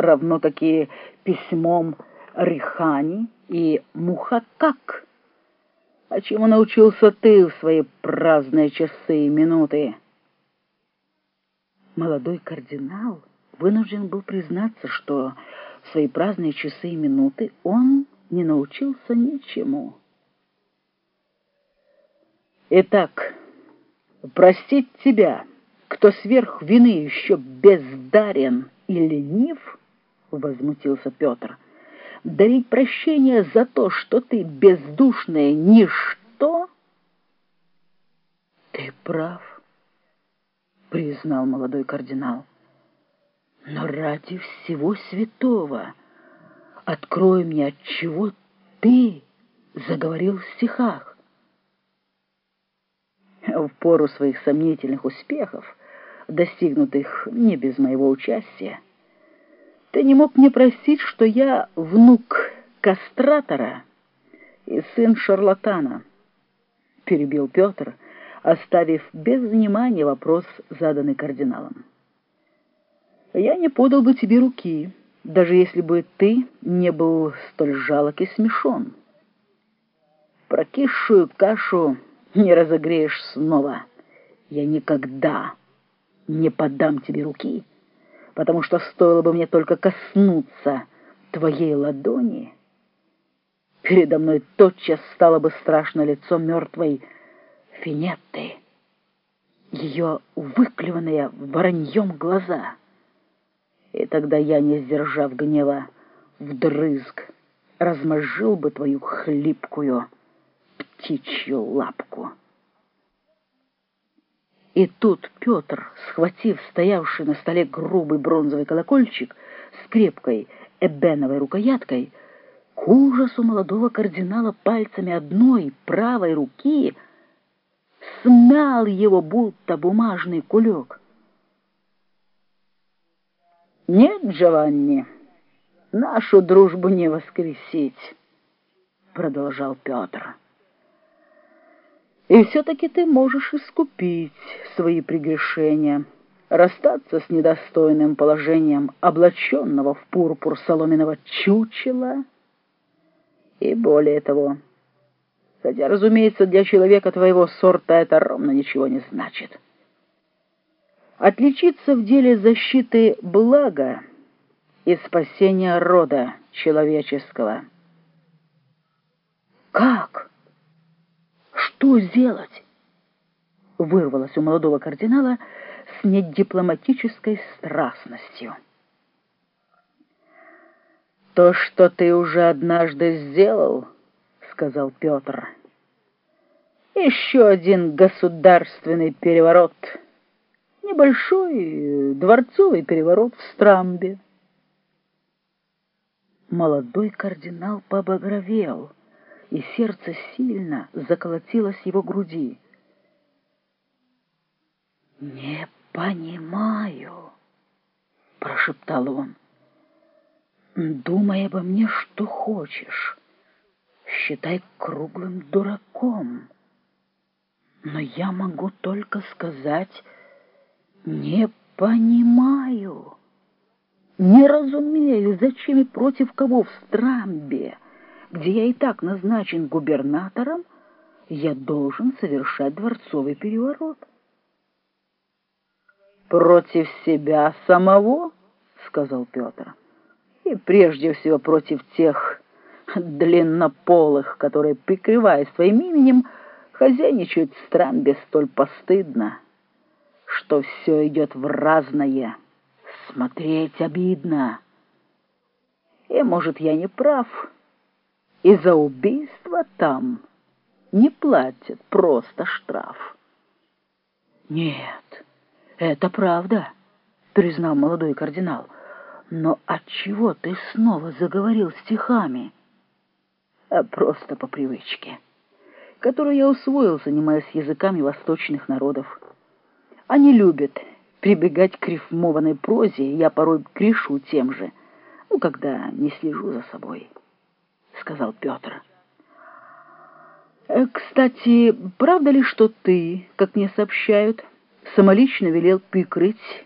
равно как и письмом Рихани и Мухакак. А чему научился ты в свои праздные часы и минуты? Молодой кардинал вынужден был признаться, что в свои праздные часы и минуты он не научился ничему. Итак, простить тебя, кто сверх вины еще бездарен и ленив, — возмутился Петр, — дарить прощение за то, что ты бездушное ничто? Ты прав, — признал молодой кардинал. Но ради всего святого открой мне, от чего ты заговорил в стихах. В пору своих сомнительных успехов, достигнутых не без моего участия, ты не мог мне простить, что я внук кастратора и сын шарлатана, перебил Петр, оставив без внимания вопрос, заданный кардиналом я не подал бы тебе руки, даже если бы ты не был столь жалок и смешон. Прокисшую кашу не разогреешь снова. Я никогда не подам тебе руки, потому что стоило бы мне только коснуться твоей ладони, передо мной тотчас стало бы страшно лицо мертвой Финетты, ее выклеванные вороньем глаза — и тогда я, не сдержав гнева, вдрызг размозжил бы твою хлипкую птичью лапку. И тут Петр, схватив стоявший на столе грубый бронзовый колокольчик с крепкой эбеновой рукояткой, к ужасу молодого кардинала пальцами одной правой руки смял его, будто бумажный кулек — «Нет, Джованни, нашу дружбу не воскресить», — продолжал Петр. «И все-таки ты можешь искупить свои прегрешения, расстаться с недостойным положением облаченного в пурпур соломенного чучела и более того, хотя, разумеется, для человека твоего сорта это ровно ничего не значит» отличиться в деле защиты блага и спасения рода человеческого. «Как? Что сделать?» вырвалось у молодого кардинала с недипломатической страстностью. «То, что ты уже однажды сделал, — сказал Петр, — еще один государственный переворот — небольшой дворцовый переворот в Страмбе. Молодой кардинал побагровел, и сердце сильно заколотилось его груди. «Не понимаю», — прошептал он. «Думай обо мне, что хочешь. Считай круглым дураком. Но я могу только сказать «Не понимаю, не разумею, зачем и против кого в Страмбе, где я и так назначен губернатором, я должен совершать дворцовый переворот». «Против себя самого?» — сказал Петр. «И прежде всего против тех длиннополых, которые, прикрываясь своим именем, хозяйничают в Страмбе столь постыдно» что все идет в разное. Смотреть обидно. И, может, я не прав. И за убийство там не платят просто штраф. Нет, это правда, признал молодой кардинал. Но отчего ты снова заговорил стихами? А просто по привычке, которую я усвоил, занимаясь языками восточных народов. Они любят прибегать к рифмованной прозе, я порой грешу тем же, ну, когда не слежу за собой, — сказал Петр. Э, «Кстати, правда ли, что ты, как мне сообщают, самолично велел прикрыть